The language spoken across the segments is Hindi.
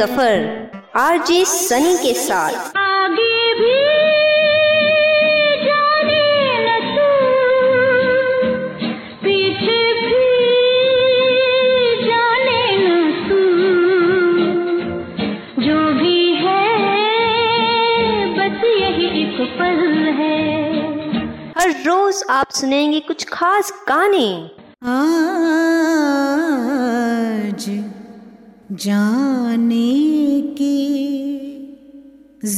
सफ़र आरजे सनी के साथ। आगे भी जाने न तू पीछे भी जाने न तू। जो भी है बस यही एक पल है। हर रोज आप सुनेंगे कुछ खास गाने। आज जाने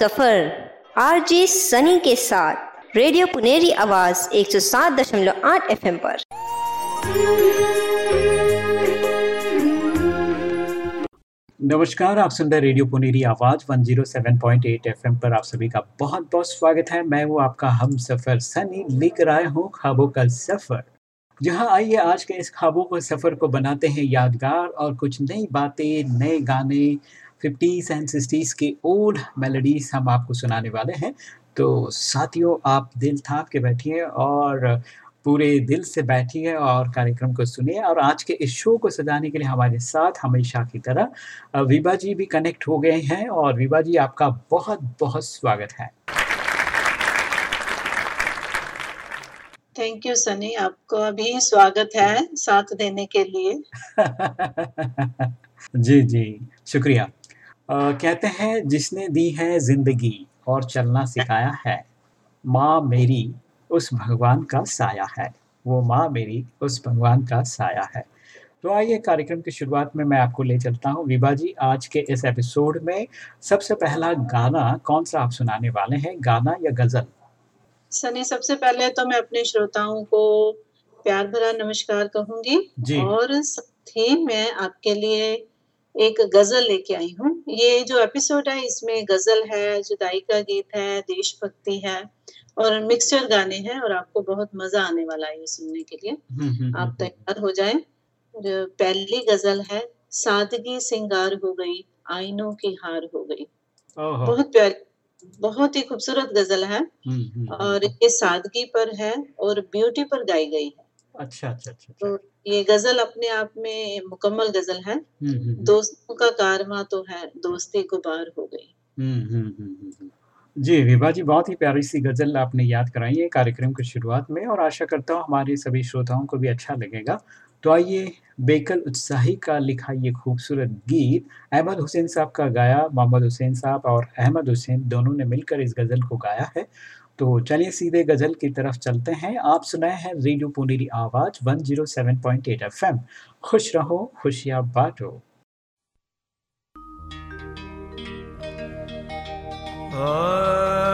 सफ़र, आरजे सनी के साथ, रेडियो पुनेरी आवाज़ 107.8 एफएम पर। नमस्कार, आप सुन रहे रेडियो पुनेरी आवाज़ 107.8 एफएम पर। आप सभी का बहुत बहुत स्वागत है। मैं हूँ आपका हम सफ़र सनी, लेकर आया हूँ ख्वाबों का सफ़र। जहाँ आइए, आज के इस खाबों के, सफ़र को बनाते हैं यादगार और कुछ नई बातें, नए गाने 50s एंड 60s के ओल्ड मेलोडीज हम आपको सुनाने वाले हैं। तो साथियों आप दिल थाप के बैठिए और पूरे दिल से बैठिए और कार्यक्रम को सुनिए और आज के इस शो को सजाने के लिए हमारे साथ हमेशा की तरह विभा जी भी कनेक्ट हो गए हैं और विभा जी आपका बहुत बहुत स्वागत है। थैंक यू सनी आपको भी स्वागत है साथ देने के लिए। जी जी। शुक्रिया। कहते हैं जिसने दी है ज़िंदगी और चलना सिखाया है। माँ मेरी उस भगवान का साया है। वो माँ मेरी उस भगवान का साया है। तो आइए कार्यक्रम की शुरुआत में मैं आपको ले चलता हूँ। विभा जी आज के इस एपिसोड में सबसे पहला गाना कौन सा आप सुनाने वाले हैं गाना या गज़ल? सनी सबसे पहले तो मैं अपने श्रोताओं को प्यार भरा नमस्कार कहूँगी जी। और साथ ही मैं आपके लिए एक गज़ल लेके आई हूँ। ये जो एपिसोड है इसमें गज़ल है जुदाई का गीत है देशभक्ति है और मिक्सचर गाने हैं और आपको बहुत मज़ा आने वाला है ये सुनने के लिए। हम्म, हम्म, आप हम्म, तैयार हो जाए। पहली गज़ल है सादगी सिंगार हो गई आईनों की हार हो गई। बहुत प्यारी बहुत ही खूबसूरत गज़ल है और ये सादगी पर है और ब्यूटी पर गाई गई है। अच्छा अच्छा अच्छा अच्छा। तो ये गज़ल अपने आप में मुकम्मल गज़ल है। हम्म, हम्म, हम्म। दोस्तों का कारवां तो है दोस्ती गुबार हो गई। हम्म। जी विभा जी बहुत ही प्यारी सी गज़ल आपने याद कराई है कार्यक्रम की शुरुआत में और आशा करता हूँ हमारे सभी श्रोताओं को भी अच्छा लगेगा। तो आइए बेकल उत्साही का लिखा ये खूबसूरत गीत। अहमद हुसैन साहब का गाया मोहम्मद हुसैन साहब और अहमद हुसैन दोनों ने मिलकर इस गज़ल को गाया है। तो चलिए सीधे गज़ल की तरफ़ चलते हैं। आप सुनाए हैं रेडियो पुनेरी आवाज़ 107.8 एफएम खुश रहो, खुशियाँ बांटो। सादगी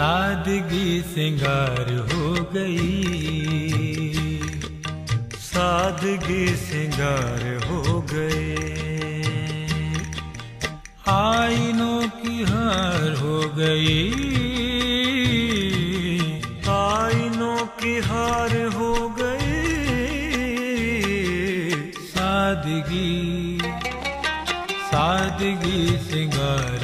सादगी सिंगार हो गई। सादगी सिंगार हो गए। आईनों की हार हो गई। आईनों की हार हो गई। सादगी सादगी सिंगार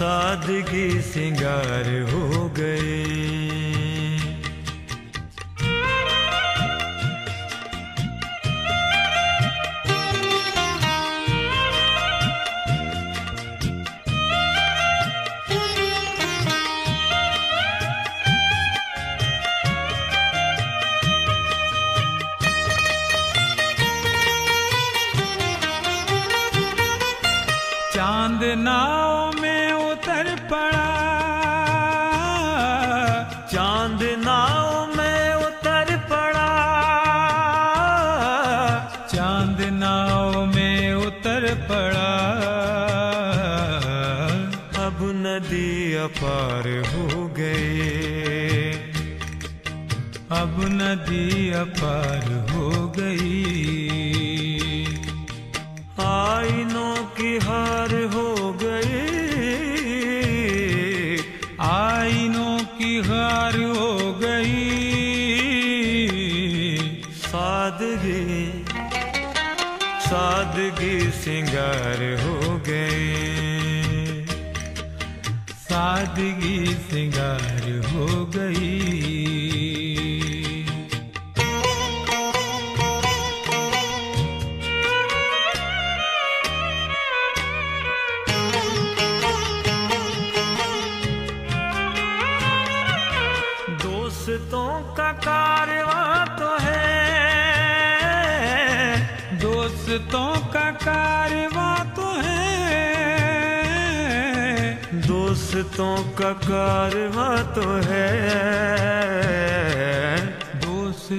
सादगी सिंगार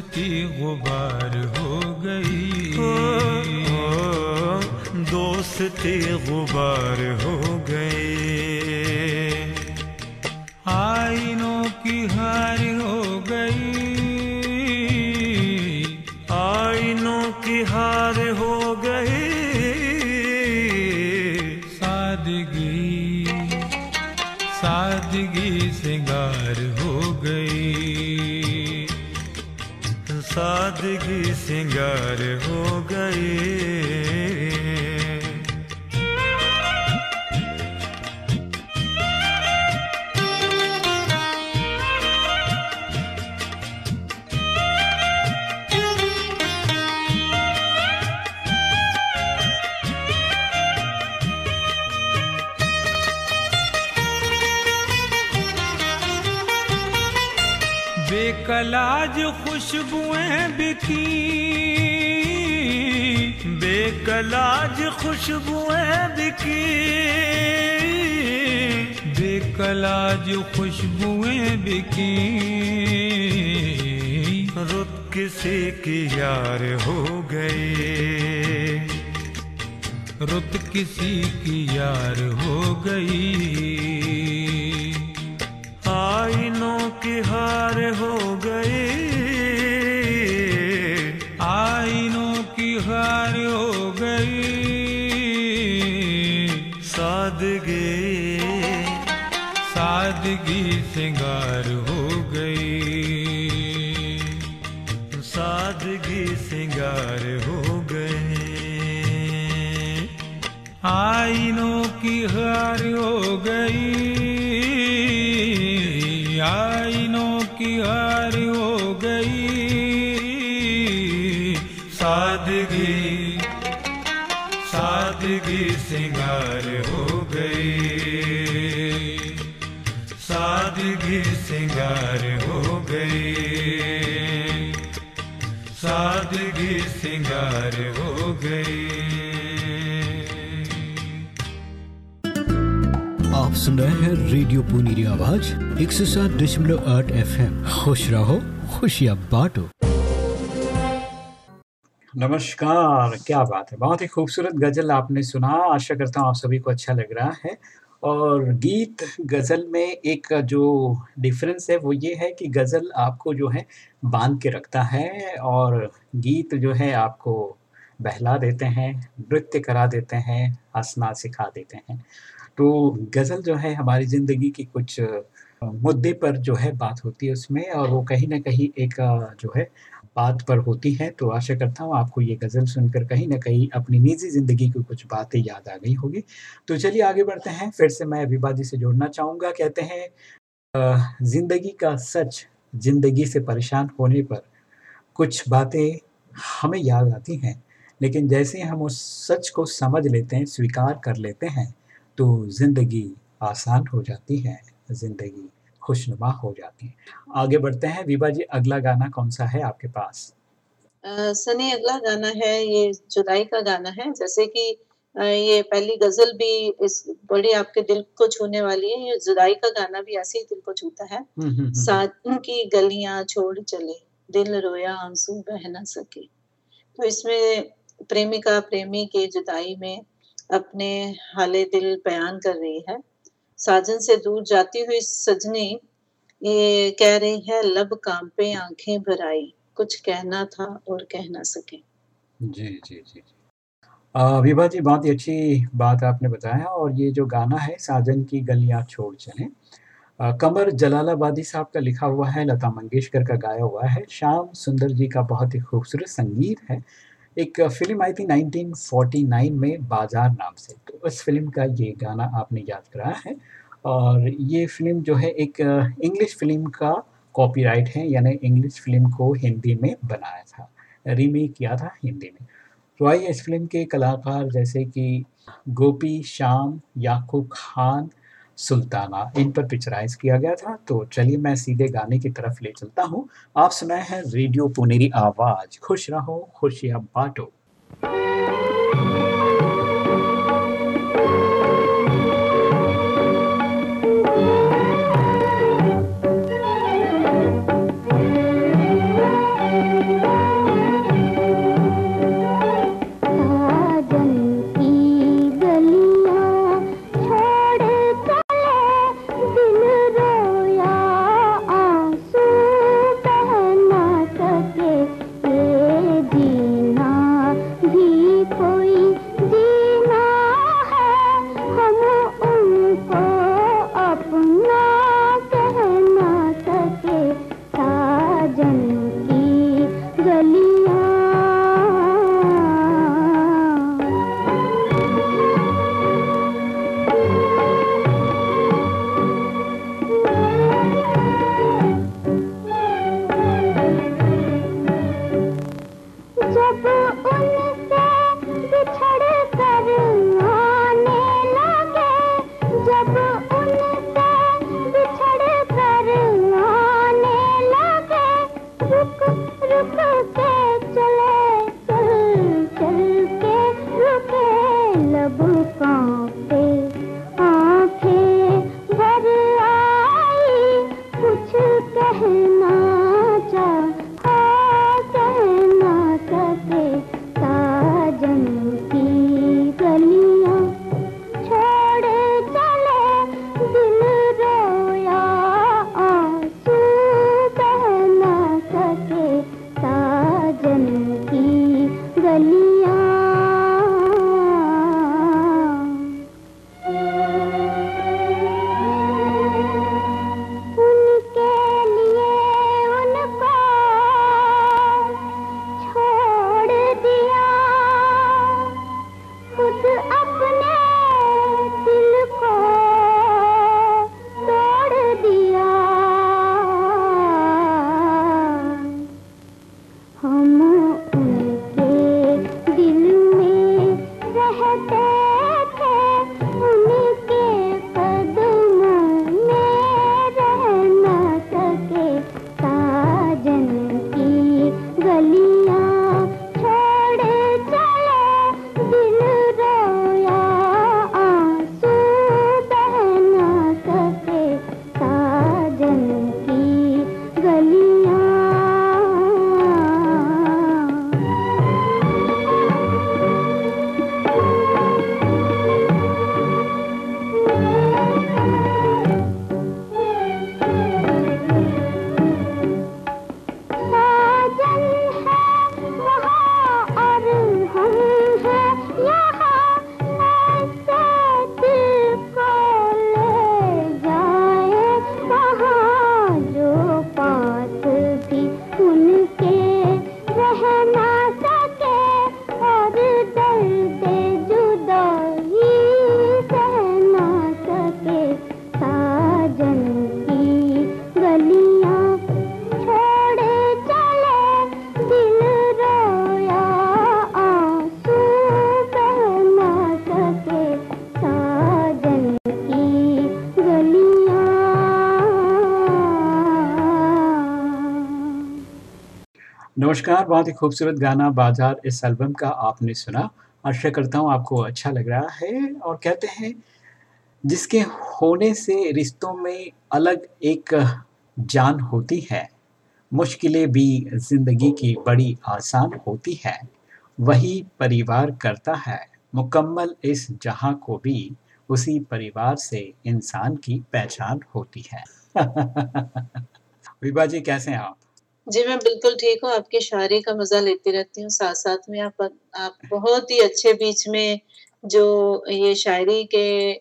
दोस्ती गुबार हो गई। दोस्ती गुबार हो गई आईनों की हार हो सादगी सिंगार हो गई। बिकी बेकलाज खुशबुएँ बिकी। बेकलाज खुशबुएँ बिकी। रुत किसी की यार हो गई। रुत किसी की यार हो गई। आईनों की हार हो सादगी सिंगार हो गई। सादगी सिंगार हो गए। आईनों की हार हो गई। आईनों की हार सादगी सिंगार हो गई। आप सुन रहे हैं रेडियो पुनीरी आवाज़ एक सौ सात दशमलव आठ एफ़ एम खुश रहो खुशियाँ बांटो। नमस्कार क्या बात है। बहुत ही खूबसूरत गज़ल आपने सुना। आशा करता हूँ आप सभी को अच्छा लग रहा है। और गीत गज़ल में एक जो डिफरेंस है, वो ये है कि गज़ल आपको जो है बाँध के रखता है और गीत जो है आपको बहला देते हैं, नृत्य करा देते हैं, हंसना सिखा देते हैं। तो गज़ल जो है हमारी ज़िंदगी की कुछ मुद्दे पर जो है बात होती है उसमें और वो कहीं ना कहीं एक जो है बात पर होती है तो आशा करता हूँ आपको ये गज़ल सुनकर कहीं ना कहीं अपनी निजी ज़िंदगी की कुछ बातें याद आ गई होगी। तो चलिए आगे बढ़ते हैं, फिर से मैं अभिभा जी से जोड़ना चाहूँगा, कहते हैं ज़िंदगी का सच ज़िंदगी से परेशान होने पर कुछ बातें हमें याद आती हैं, लेकिन जैसे ही हम उस सच को समझ लेते हैं, स्वीकार कर लेते हैं तो ज़िंदगी आसान हो जाती है, ज़िंदगी। खुशनुमा हो जाती है। आगे बढ़ते हैं। विभा जी अगला गाना कौन सा है आपके पास? सनी अगला गाना है ये जुदाई का गाना है। जैसे कि ये पहली गज़ल भी इस बड़ी आपके दिल को छूने वाली है। ये जुदाई का गाना भी ऐसे ही दिल को छूता है। हम्म, हम्म, हम्म, साजन की गलियाँ छोड़ चले दिल रोया आँसू बह न सके। तो इसमें प्रेमिका प्रेमी के जुदाई में अपने हाले दिल बयान कर रही है। साजन से दूर जाती हुई सजनी, ये कह रही है, लब काम पे आँखें भराई। कुछ कहना था और कह ना सके। जी जी जी विभा जी, बहुत ही अच्छी बात आपने बताया और ये जो गाना है, साजन की गलियाँ छोड़ चले। कमर जलालाबादी साहब का लिखा हुआ है, लता मंगेशकर का गाया हुआ है। श्याम सुंदर जी का बहुत ही खूबसूरत संगीत है। एक फ़िल्म आई थी 1949 में बाज़ार नाम से। तो उस फ़िल्म का ये गाना आपने याद कराया है। और ये फ़िल्म जो है एक इंग्लिश फ़िल्म का कॉपीराइट है, यानी इंग्लिश फ़िल्म को हिंदी में बनाया था। रीमेक किया था हिंदी में। तो आइए इस फ़िल्म के कलाकार जैसे कि गोपी, श्याम, याकूब खान सुल्ताना, इन पर पिक्चराइज किया गया था। तो चलिए मैं सीधे गाने की तरफ़ ले चलता हूँ। आप सुनाए हैं रेडियो पुनेरी आवाज़। खुश रहो, खुशियाँ बांटो। नमस्कार, बहुत ही खूबसूरत गाना बाज़ार इस एल्बम का आपने सुना। आशा करता हूँ आपको अच्छा लग रहा है और कहते हैं, जिसके होने से रिश्तों में अलग एक जान होती है, मुश्किलें भी ज़िंदगी की बड़ी आसान होती है, वही परिवार करता है। मुकम्मल इस जहाँ को भी उसी परिवार से इंसान की पहचान होती है। विभा जी, कैसे हैं आप? जी मैं बिल्कुल ठीक हूँ। आपकी शायरी का मज़ा लेती रहती हूँ। साथ साथ में आप आप बहुत ही अच्छे बीच में जो ये शायरी के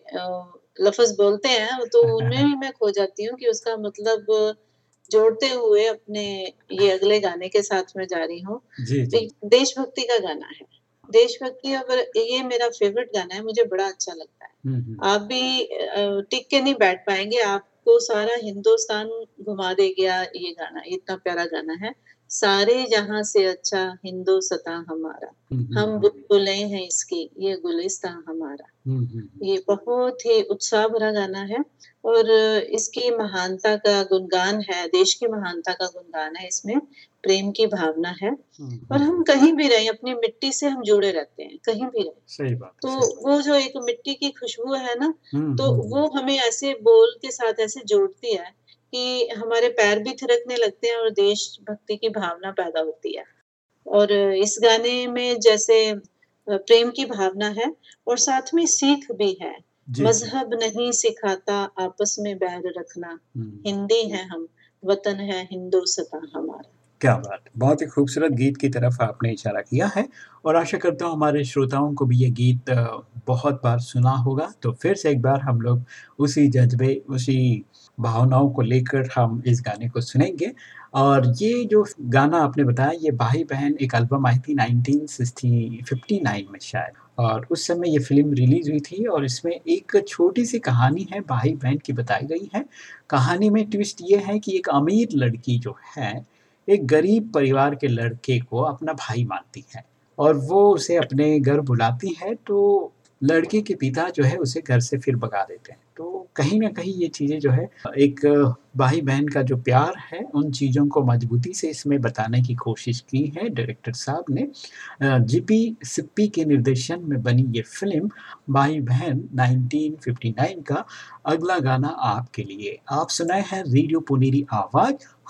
लफ्ज बोलते हैं तो उनमें भी मैं खो जाती हूँ कि उसका मतलब जोड़ते हुए अपने ये अगले गाने के साथ में जा रही हूँ। देशभक्ति का गाना है। देशभक्ति अगर ये मेरा फेवरेट गाना है मुझे बड़ा अच्छा लगता है। हम्म, हम्म, आप भी टिक के नहीं बैठ पाएँगे आपको सारा हिंदुस्तान घुमा दे गया ये गाना इतना प्यारा गाना है। सारे जहाँ से अच्छा हिंदुस्तां हमारा। हम्म, हम बुलबुलें हैं इसकी ये गुलिस्तां हमारा। ये बहुत ही उत्साह भरा गाना है और इसकी महानता का गुणगान है देश की महानता का गुणगान है इसमें प्रेम की भावना है। और हम कहीं भी रहें अपनी मिट्टी से हम जुड़े रहते हैं कहीं भी रहें। सही बात तो सही बात। वो जो एक मिट्टी की खुशबू है ना तो वो हमें ऐसे बोल के साथ ऐसे जोड़ती है कि हमारे पैर भी थिरकने लगते हैं और देशभक्ति की भावना पैदा होती है। और इस गाने में जैसे प्रेम की भावना है और साथ में सीख भी है। मज़हब नहीं सिखाता आपस में बैर रखना। हम्म, हिंदी है हम वतन है हिंदुस्तान हमारा। क्या बात। बहुत ही खूबसूरत गीत की तरफ़ आपने इशारा किया है और आशा करता हूँ हमारे श्रोताओं को भी ये गीत बहुत बार सुना होगा। तो फिर से एक बार हम लोग उसी जज्बे, उसी भावनाओं को लेकर हम इस गाने को सुनेंगे। और ये जो गाना आपने बताया, ये भाई बहन एक एल्बम आई थी 1959 में शायद। और उस समय ये फ़िल्म रिलीज़ हुई थी और इसमें एक छोटी सी कहानी है, भाई बहन की बताई गई है। कहानी में ट्विस्ट ये है कि एक अमीर लड़की जो है एक गरीब परिवार के लड़के को अपना भाई मानती है और वो उसे अपने घर बुलाती है तो लड़के के पिता जो है उसे घर से फिर भगा देते हैं। तो कहीं ना कहीं ये चीज़ें जो है, एक भाई बहन का जो प्यार है, उन चीज़ों को मजबूती से इसमें बताने की कोशिश की है, डायरेक्टर साहब ने। जीपी सिप्पी के निर्देशन में बनी ये फ़िल्म भाई बहन 1959 का अगला गाना आपके लिए। आप सुनाए हैं रेडियो पुनेरी आवाज़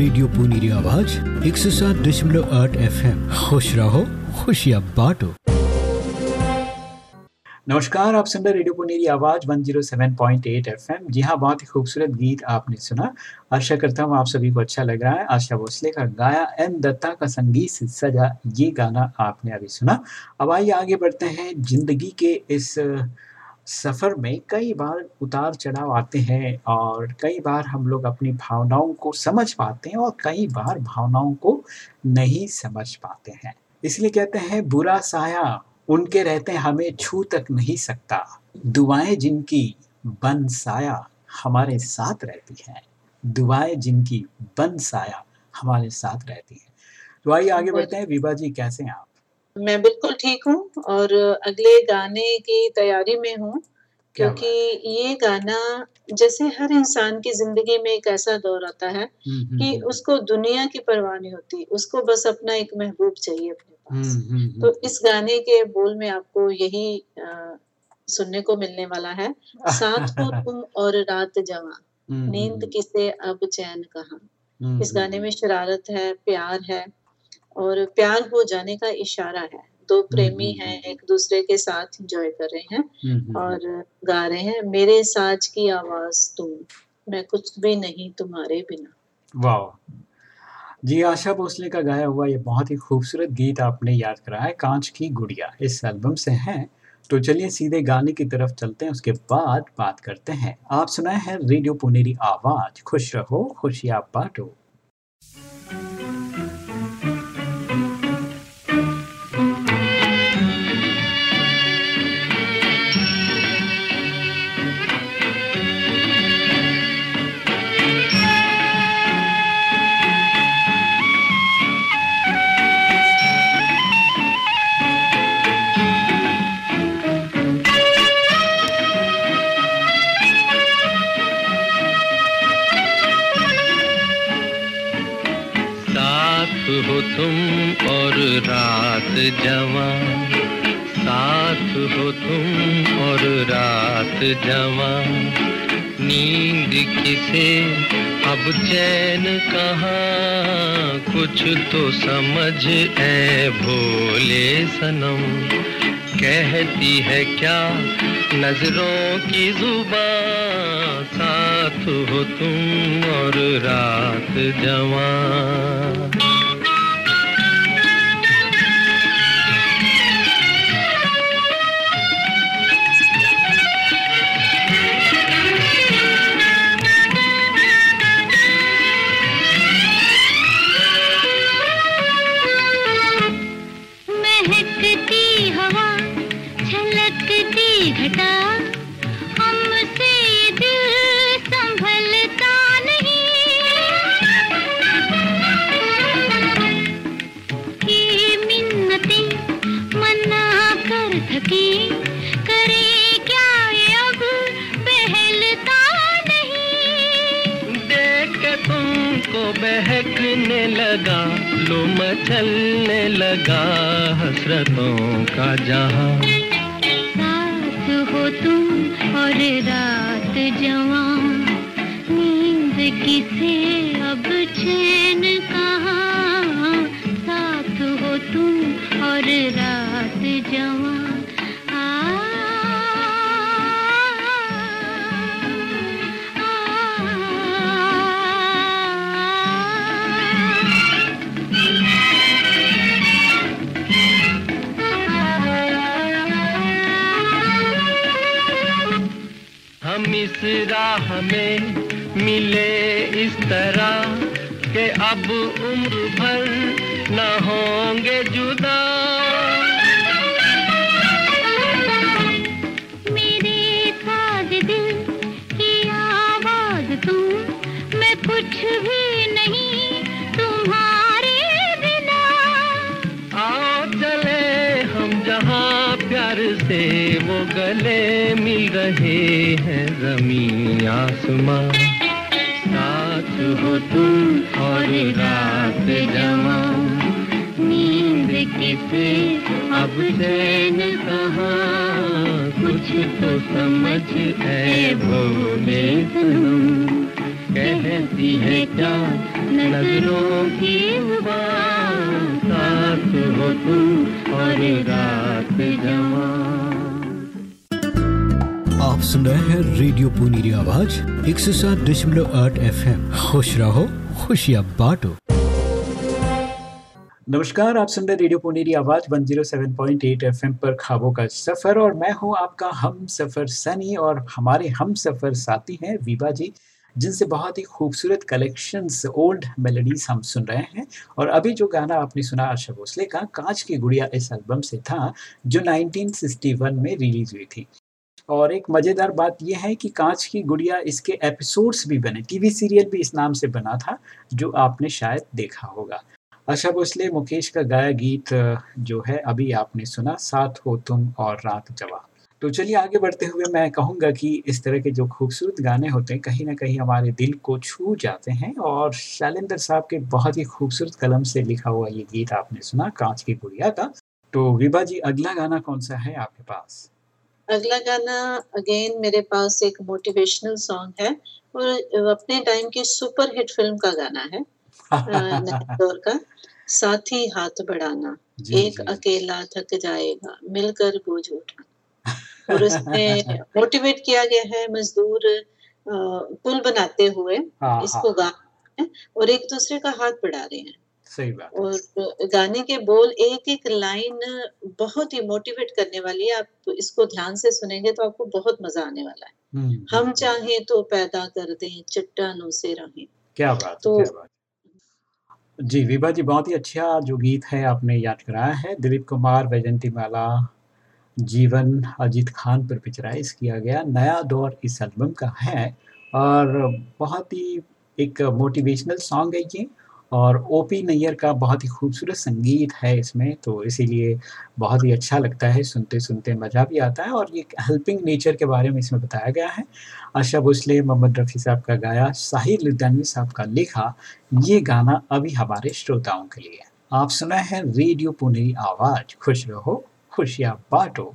रेडियो पुनीरी आवाज़ एक सौ सात दशमलव आठ एफ़ एम खुश रहो, खुशियाँ बांटो। नमस्कार, आप सुन रहे रेडियो पुनेरी आवाज़ 107.8 एफएम। जी हाँ बहुत ही खूबसूरत गीत आपने सुना। आशा करता हूँ आप सभी को अच्छा लग रहा है। आशा भोसले का गाया, एम दत्ता का संगीत सजा, ये गाना आपने अभी सुना। अब आइए आगे बढ़ते हैं ज़िंदगी के इस सफ़र में कई बार उतार चढ़ाव आते हैं और कई बार हम लोग अपनी भावनाओं को समझ पाते हैं और कई बार भावनाओं को नहीं समझ पाते हैं। इसलिए कहते हैं बुरा साया उनके रहते हमें छू तक नहीं सकता। दुआएँ जिनकी बन साया हमारे साथ रहती हैं। दुआएँ जिनकी बन साया हमारे साथ रहती हैं। तो आइए आगे बढ़ते हैं। विभा जी कैसे हैं आप? मैं बिल्कुल ठीक हूँ और अगले गाने की तैयारी में हूँ क्योंकि ये गाना जैसे हर इंसान की ज़िंदगी में एक ऐसा दौर आता है हम्म, हम्म, कि हम्म, उसको दुनिया की परवाह नहीं होती उसको बस अपना एक महबूब चाहिए अपने पास। तो इस गाने के बोल में आपको यही अ, सुनने को मिलने वाला है साथ हो तुम और रात जवा नींद किसे अब चैन कहाँ। इस गाने में शरारत है प्यार है और प्यार हो जाने का इशारा है। दो प्रेमी हम्म, हैं एक दूसरे के साथ एंजॉय कर रहे हैं हम्म, हम्म, और गा रहे हैं मेरे साज की आवाज़ तुम मैं कुछ भी नहीं तुम्हारे बिना। वाह जी आशा भोसले का गाया हुआ ये बहुत ही खूबसूरत गीत आपने याद कराया है कांच की गुड़िया इस एल्बम से है। तो चलिए सीधे गाने की तरफ़ चलते हैं उसके बाद बात करते हैं। आप सुनाए हैं रेडियो पुनेरी आवाज़ खुश रहो खुशियाँ बांटो। समझ ऐ भोले सनम। कहती है क्या नज़रों की ज़ुबान? साथ हो तुम और रात जवां तुमको बहकने लगा लो मचलने लगा हसरतों का जहाँ। साथ हो तुम और रात जवां, नींद किसे अब चैन कहाँ? साथ हो तुम और रात जवां। इस राह में मिले इस तरह के अब उम्र भर न होंगे जुदा। मेरे साज दिल की आवाज़ तुम मैं कुछ भी नहीं तुम्हारे बिना। आओ चले हम जहाँ प्यार से गले मिल रहे हैं ज़मीन आसमां। साथ हो तुम और रात जवां नींद किसे? अब चैन कहाँ? कुछ तो समझ है भोले सनम कहती है क्या नज़रों की साथ हो तुम और रात जवा सुन रहे हैं रेडियो पुनीरी आवाज़ एक सौ सात दशमलव आठ एफ़ एम खुश रहो, खुशियाँ बांटो। नमस्कार, आप सुन रहे रेडियो पुनेरी आवाज़ 107.8 एफएम पर खाबों का सफ़र और मैं हूँ आपका हम सफ़र सनी और हमारे हम सफ़र साथी हैं वीबा जी, जिनसे बहुत ही खूबसूरत कलेक्शंस ओल्ड मेलोडीज हम सुन रहे हैं। और अभी जो गाना आपने सुना आशा भोसले का, कांच की गुड़िया इस एल्बम से था, जो 1961 में रिलीज़ हुई थी। और एक मज़ेदार बात यह है कि कांच की गुड़िया इसके एपिसोड्स भी बने। टीवी सीरियल भी इस नाम से बना था, जो आपने शायद देखा होगा। आशा भोसले, मुकेश का गाया गीत, जो है, अभी आपने सुना, साथ हो तुम और रात जवा तो चलिए आगे बढ़ते हुए मैं कहूँगा कि इस तरह के जो खूबसूरत गाने होते हैं, कहीं ना कहीं हमारे दिल को छू जाते हैं और शैलेंद्र साहब के बहुत ही खूबसूरत कलम से लिखा हुआ ये गीत आपने सुना, कांच की गुड़िया का। तो विभा जी, अगला गाना कौन सा है आपके पास? अगला गाना अगेन मेरे पास एक मोटिवेशनल सॉन्ग है और अपने टाइम की सुपर हिट फ़िल्म का गाना है दौर का साथी हाथ बढ़ाना जी, एक जी। अकेला थक जाएगा मिलकर बोझ उठाना। और उसमें मोटिवेट किया गया है मजदूर पुल बनाते हुए हाँ इसको हाँ। गा रहे हैं और एक दूसरे का हाथ बढ़ा रहे हैं। सही बात और गाने के बोल एक एक लाइन बहुत ही मोटिवेट करने वाली है। आप इसको ध्यान से सुनेंगे तो आपको बहुत मज़ा आने वाला है। हम्म, हम हम्म, चाहें तो पैदा कर दें चट्टानों से रहें। क्या बात तो क्या बात जी विभा जी बहुत ही अच्छा जो गीत है आपने याद कराया है। दिलीप कुमार वैजंती माला जीवन अजीत खान पर पिक्चराइज किया गया। नया दौर इस एल्बम का है और बहुत ही एक मोटिवेशनल सॉन्ग है ये। और ओपी नैयर का बहुत ही खूबसूरत संगीत है इसमें तो इसीलिए बहुत ही अच्छा लगता है सुनते सुनते मज़ा भी आता है और ये हेल्पिंग नेचर के बारे में इसमें बताया गया है। आशा भोसले, मोहम्मद रफ़ी साहब का गाया साहिर लुधियानवी साहब का लिखा, ये गाना अभी हमारे श्रोताओं के लिए। आप सुना है रेडियो पुनरी आवाज़, खुश रहो, खुशियाँ बांटो।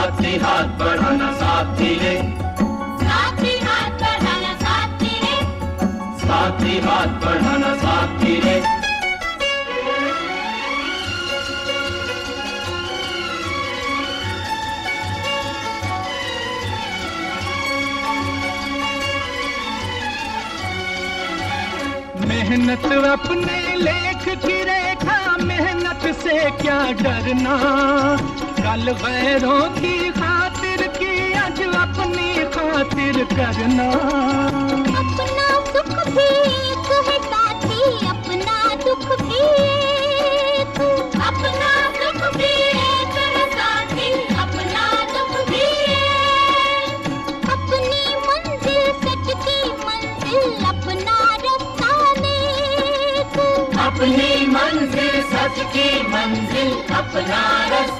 साथी हाथ बढ़ाना साथी रे। साथी हाथ बढ़ाना साथी रे। साथी हाथ बढ़ाना साथी रे। मेहनत अपने लेख की रेखा मेहनत से क्या डरना? कल गैरों की खातिर की आज अपनी खातिर करना। अपना सुख भी एक है साथी अपना दुख भी एक। अपना सुख भी एक है साथी अपना दुख भी एक। अपनी मंजिल सच की मंजिल अपना रास्ता नेक। अपनी मंजिल सच की मंजिल अपना रास्ता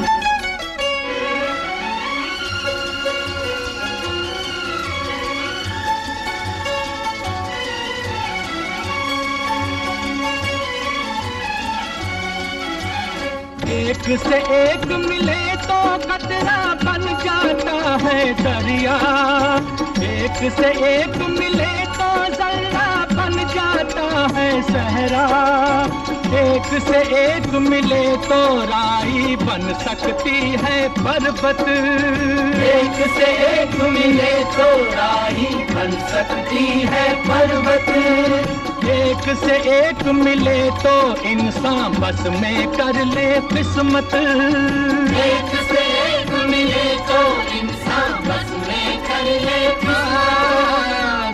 से एक मिले तो कतरा बन जाता है दरिया। एक से एक मिले तो जल्ला बन जाता है सहरा। एक से एक मिले तो राई बन सकती है पर्वत। एक से एक मिले तो राई बन सकती है पर्वत। एक से एक मिले तो इंसान बस में कर ले किस्मत। एक से एक मिले तो इंसान बस में कर ले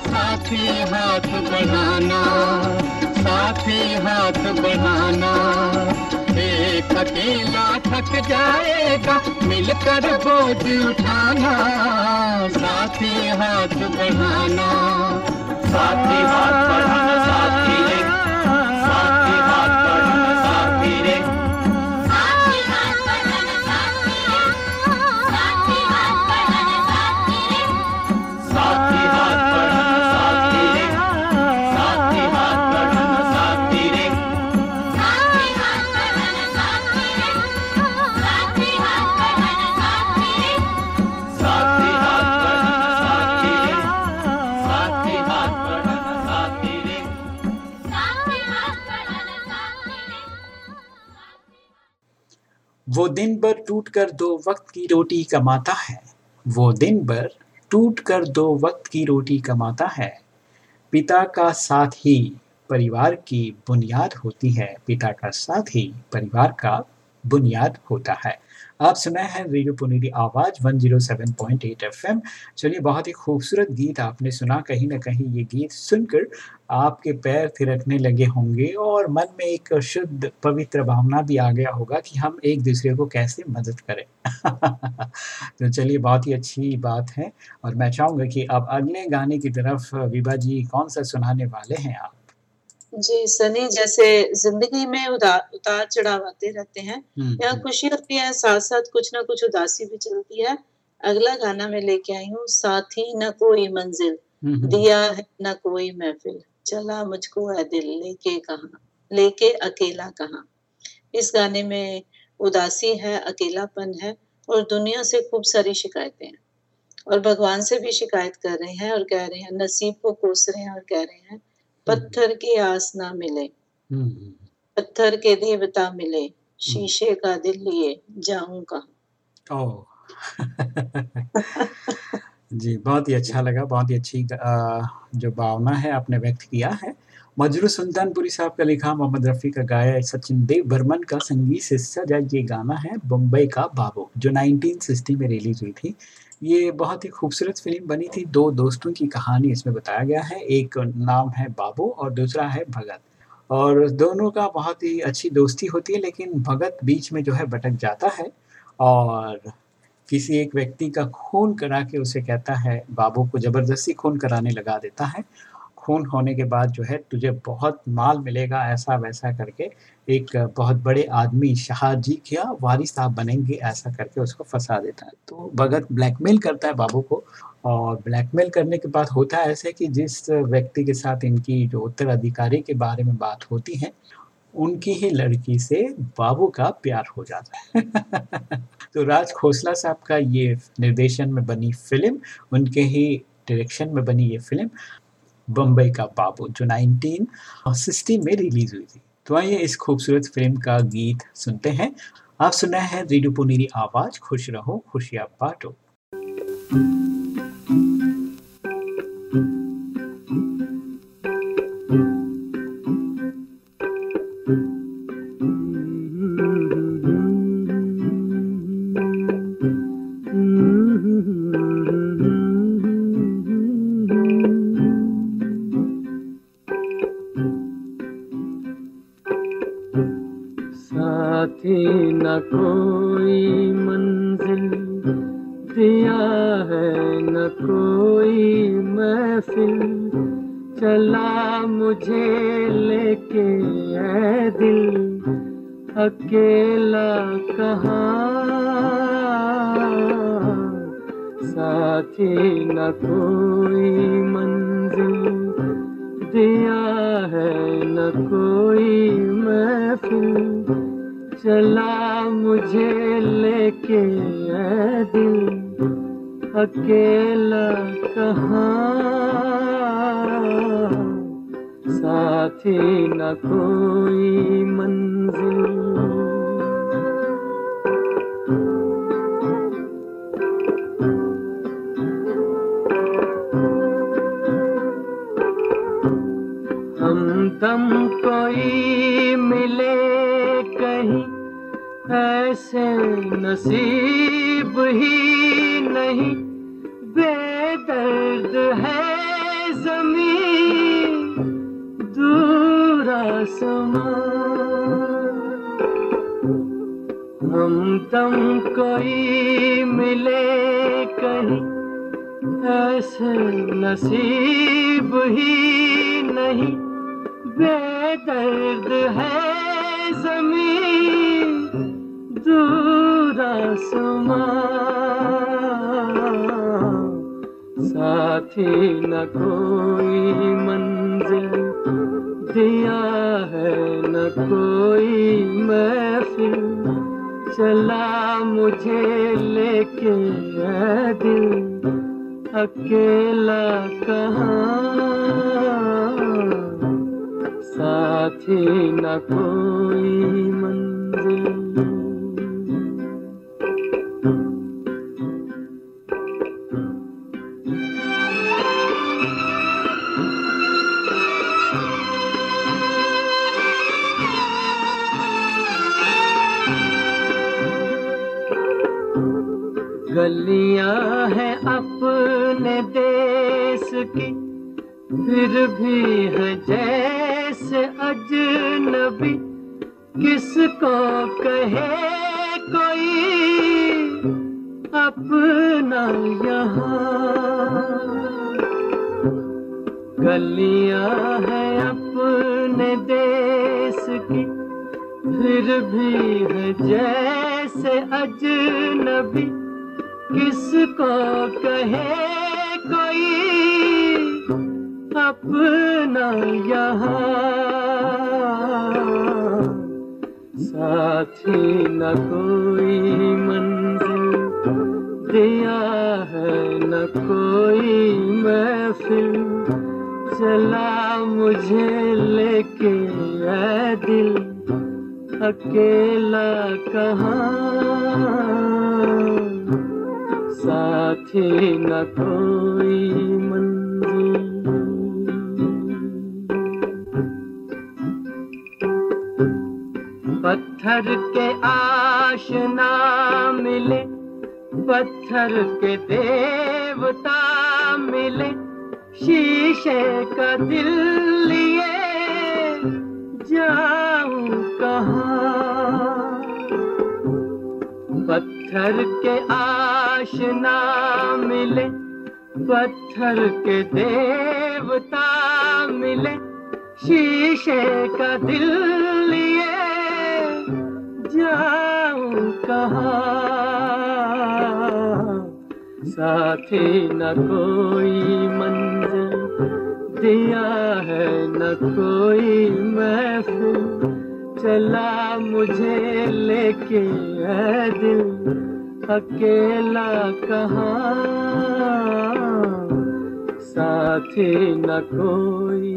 साथी हाथ बढ़ाना साथी हाथ बढ़ाना। एक अकेला थक जाएगा मिलकर बोझ उठाना। साथी हाथ बढ़ाना। साथी हाथ बढ़ाना साथी वो दिन भर टूट कर दो वक्त की रोटी कमाता है। वो दिन भर टूट कर दो वक्त की रोटी कमाता है। पिता का साथ ही परिवार की बुनियाद होती है। पिता का साथ ही परिवार का बुनियाद होता है। आप सुना है रेडियो पुनेरी आवाज़ 107.8 एफएम चलिए, बहुत ही खूबसूरत गीत आपने सुना। कहीं ना कहीं ये गीत सुनकर आपके पैर थिरकने लगे होंगे और मन में एक शुद्ध, पवित्र भावना भी आ गया होगा कि हम एक दूसरे को कैसे मदद करें। तो चलिए, बहुत ही अच्छी बात है। और मैं चाहूँगा कि अब अगले गाने की तरफ़ विभा जी कौन सा सुनाने वाले हैं आप? जी सनी जैसे ज़िंदगी में उदार उतार चढ़ाव आते रहते हैं। हम्म, यहाँ खुशी होती है साथ साथ कुछ ना कुछ उदासी भी चलती है। अगला गाना मैं लेके आई हूँ साथी न कोई मंजिल हम्म, हम्म, दिया है न कोई महफिल चला मुझको है दिल लेके कहा लेके अकेला कहाँ। इस गाने में उदासी है अकेलापन है और दुनिया से खूब सारी शिकायतें हैं। और भगवान से भी शिकायत कर रहे हैं और कह रहे हैं नसीब को कोस रहे हैं और कह रहे हैं पत्थर की आस ना मिले। हम्म, हम्म, पत्थर के देवता मिले। शीशे का दिल लिए जाऊँ कहाँ? ओह जी बहुत ही अच्छा लगा बहुत ही अच्छी जो भावना है आपने व्यक्त किया है। मजरू सुल्तानपुरी साहब का लिखा मोहम्मद रफ़ी का गाया सचिन देव बर्मन का संगीत से सजा ये गाना है बम्बई का बाबू जो 1960 में रिलीज़ हुई थी। ये बहुत ही खूबसूरत फ़िल्म बनी थी, दो दोस्तों की कहानी इसमें बताया गया है। एक नाम है बाबू और दूसरा है भगत। और दोनों का बहुत ही अच्छी दोस्ती होती है, लेकिन भगत बीच में जो है भटक जाता है और किसी एक व्यक्ति का खून करा के उसे कहता है, बाबू को ज़बरदस्ती खून कराने लगा देता है खून होने के बाद जो है तुझे बहुत माल मिलेगा, ऐसा वैसा करके एक बहुत बड़े आदमी शाहजी क्या वारिस साहब बनेंगे, ऐसा करके उसको फंसा देता है। तो भगत ब्लैकमेल करता है बाबू को और ब्लैकमेल करने के बाद होता है ऐसे कि जिस व्यक्ति के साथ इनकी जो उत्तराधिकारी के बारे में बात होती है, उनकी ही लड़की से बाबू का प्यार हो जाता है। तो राज खोसला साहब का ये निर्देशन में बनी फ़िल्म, उनके ही डायरेक्शन में बनी ये फ़िल्म। बम्बई का बाबू, जो 1960 में रिलीज़ हुई थी। तो आइए इस खूबसूरत फ़िल्म का गीत सुनते हैं। आप सुना है रेडियो पुनीरी आवाज़, खुश रहो, खुशियाँ बांटो। साथी मिले कहीं, ऐसे नसीब ही नहीं। बेदर्द है ज़मीन, दूर साथी न कोई मंजिल, दिया है न कोई महफिल। चला मुझे लेके दिल। अकेला कहाँ? साथी न कोई मंजिल। गलियाँ हैं अपने देश की, फिर भी है जैसे अजनबी। किसको कहे कोई अपना यहाँ? गलियाँ हैं अपने देश की, फिर भी है जैसे अजनबी। किसको कहे कोई? अपना यहाँ। साथी न कोई मंजिल, दिया है न कोई महफिल। चला मुझे लेके है दिल, अकेला कहाँ? साथी न कोई मंजिल पत्थर के आशना मिले, पत्थर के देवता मिले, शीशे का दिल लिए, जाऊँ कहाँ? पत्थर के आशना मिले, पत्थर के देवता मिले। शीशे का दिल लिए, जाऊँ कहाँ? साथी न कोई मंजिल, दिया है न कोई महफिल। चला मुझे लेके है दिल, अकेला कहाँ? साथी न कोई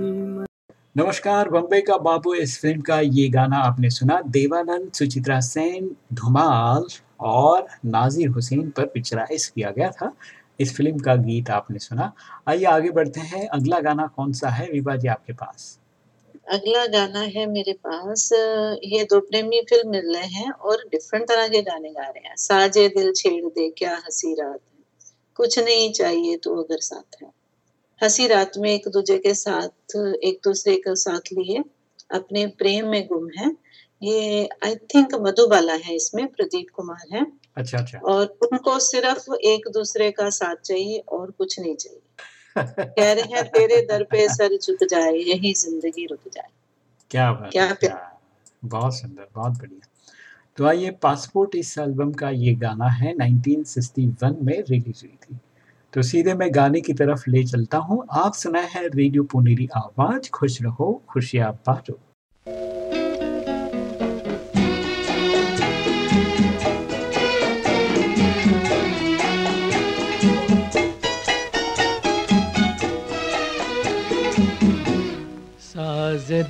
नमस्कार बम्बे का बाबू इस फ़िल्म का ये गाना आपने सुना, देवानंद, सुचित्रा सेन, धुमाल और नाजिर हुसैन पर पिक्चराइज किया गया था। इस फ़िल्म का गीत आपने सुना। आइए आगे बढ़ते हैं। अगला गाना कौन सा है? विभा जी आपके पास। अगला गाना है मेरे पास ये दो प्रेमी फ़िल्म मिल रहे हैं और डिफरेंट तरह के गाने गा रहे हैं। साजे दिल छेड़ दे क्या हँसी रात है? कुछ नहीं चाहिए तो अगर साथ है। हँसी रात में एक दूसरे के साथ एक दूसरे के साथ लिए अपने प्रेम में गुम है। ये आई थिंक मधुबाला है इसमें प्रदीप कुमार है। अच्छा अच्छा। और उनको सिर्फ़ एक दूसरे का साथ चाहिए और कुछ नहीं चाहिए। कह रहे हैं तेरे दर पे सर झुक जाए यही ज़िंदगी रुक जाए। क्या बात क्या प्यार। बहुत सुंदर बहुत बढ़िया। तो आइए पासपोर्ट इस एल्बम का ये गाना है 1961 में रिलीज़ हुई थी। तो सीधे मैं गाने की तरफ़ ले चलता हूँ। आप सुना है रेडियो पुनेरी आवाज़ खुश रहो खुशियाँ बांटो।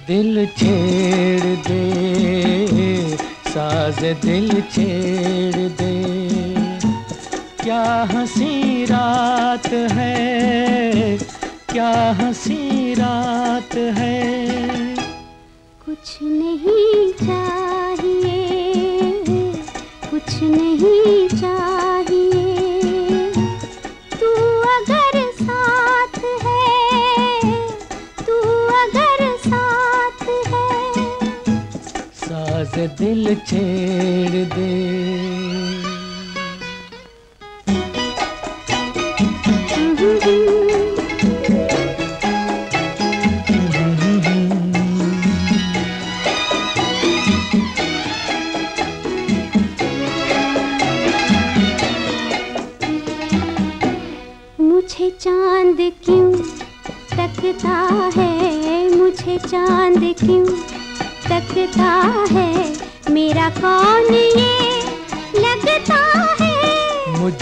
दिल छेड़ दे, साज दिल छेड़ दे। क्या हँसी रात है? क्या हँसी रात है? कुछ नहीं चाहिए, कुछ नहीं चाहिए। साज दिल छेड़ दे।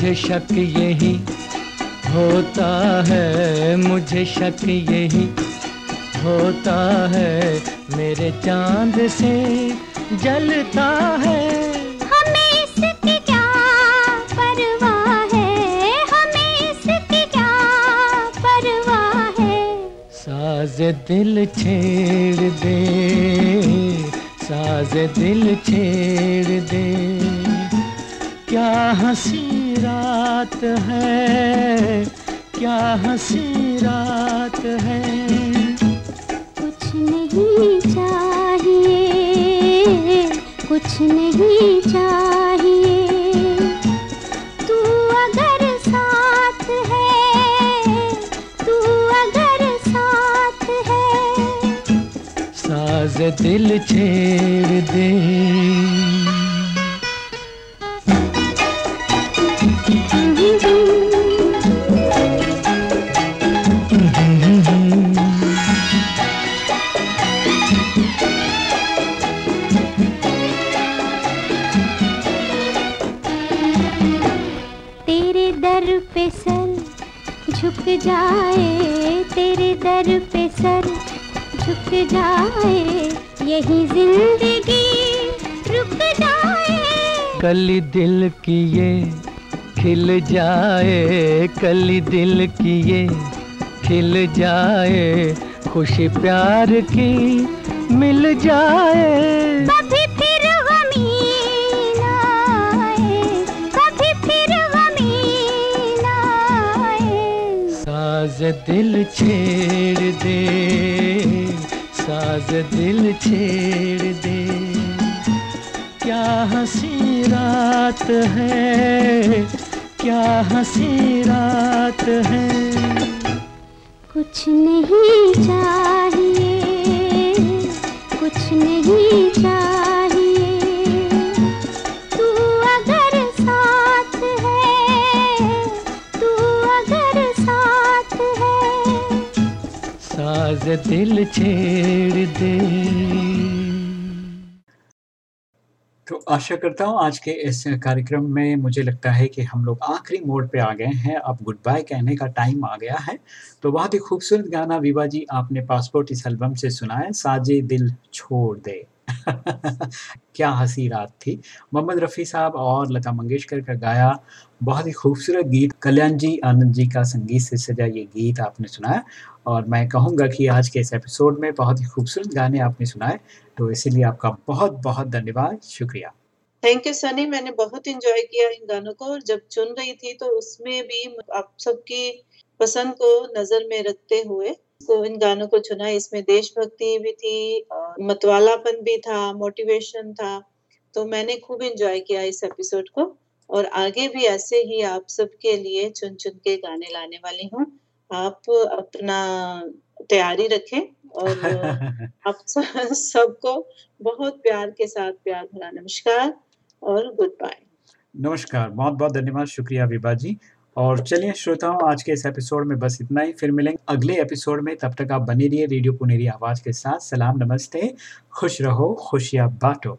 मुझे शक यही होता है मुझे शक यही होता है। मेरे चाँद से जलता है। हमें इसकी क्या परवाह है? हमें इसकी क्या परवाह है? साज दिल छेड़ दे साज दिल छेड़ दे। क्या हँसी रात है क्या हँसी रात है? कुछ नहीं चाहिए कुछ नहीं चाहिए। तू अगर साथ है तू अगर साथ है। साज दिल छेड़ दे। पे सर झुक जाए यही ज़िंदगी रुक जाए। कली दिल की ये खिल जाए कली दिल की ये खिल जाए खुशी प्यार की मिल जाए। दिल छेड़ दे, साज दिल छेड़ दे। क्या हँसी रात है, क्या हँसी रात है? कुछ नहीं चाहिए, कुछ नहीं चाहिए। साज दिल छेड़ दे। तो आशा करता हूँ आज के इस कार्यक्रम में मुझे लगता है कि हम लोग आखिरी मोड़ पे आ गए हैं। अब गुड बाय कहने का टाइम आ गया है। तो बहुत ही खूबसूरत गाना विवा जी आपने पासपोर्ट इस एल्बम से सुना है साजे दिल छोड़ दे। क्या हँसी रात थी। मोहम्मद रफ़ी साहब और लता मंगेशकर का गाया बहुत ही खूबसूरत गीत कल्याण जी, आनंद जी का संगीत से सजा ये गीत आपने सुनाया और मैं कहूँगा कि आज के इस एपिसोड में बहुत ही खूबसूरत गाने आपने सुनाए तो इसीलिए आपका बहुत बहुत धन्यवाद। शुक्रिया। थैंक यू सनी मैंने बहुत इंजॉय किया इन गानों को और जब चुन रही थी तो उसमें भी आप सबकी पसंद को नज़र में रखते हुए तो इन गानों को चुना। इसमें देशभक्ति भी थी मतवालापन भी था मोटिवेशन था तो मैंने खूब इंजॉय किया इस एपिसोड को। और आगे भी ऐसे ही आप सबके लिए चुन चुन के गाने लाने वाली हूँ। आप अपना तैयारी रखें और आप सबको बहुत प्यार के साथ प्यार भरा नमस्कार और गुड बाय। नमस्कार बहुत बहुत धन्यवाद शुक्रिया विभा जी। और चलिए श्रोताओं आज के इस एपिसोड में बस इतना ही। फिर मिलेंगे अगले एपिसोड में। तब तक आप बने रहिए रेडियो पुनेरी आवाज़ के साथ। सलाम नमस्ते। खुश रहो खुशियाँ बांटो।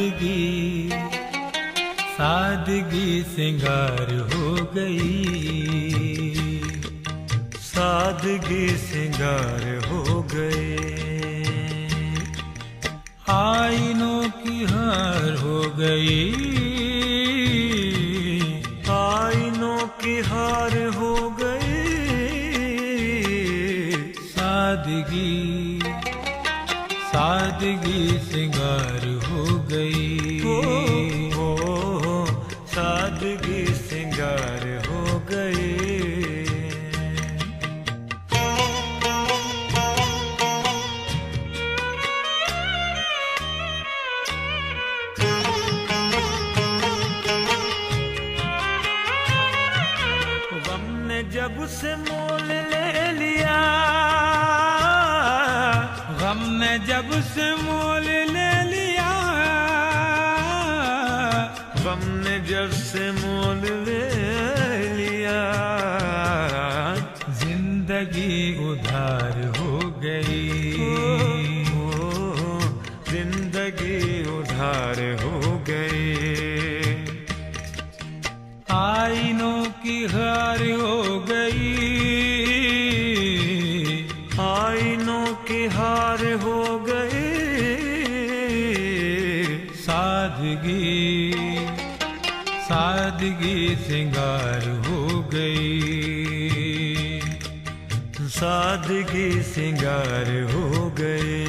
सादगी सादगी सिंगार हो गई। सादगी सिंगार हो गए। आईनों की हार हो गई। आईनों की हार हो गई। सादगी सादगी सिंगार जब से मोल ले लिया, गम ने जब से मोल ले लिया, गम ने जब से मोल ले लिया, ज़िंदगी सिंगार हो गई। सादगी सिंगार हो गई।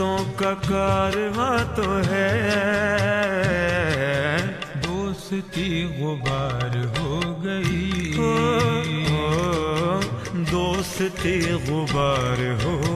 दोस्तों का कारवा तो है। दोस्ती गुबार हो गई। ओ, ओ, दोस्ती गुबार हो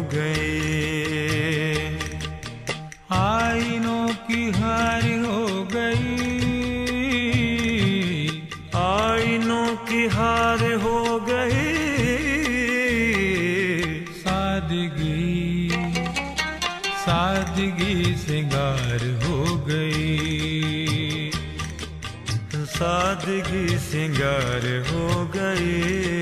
सादगी सिंगार हो गई।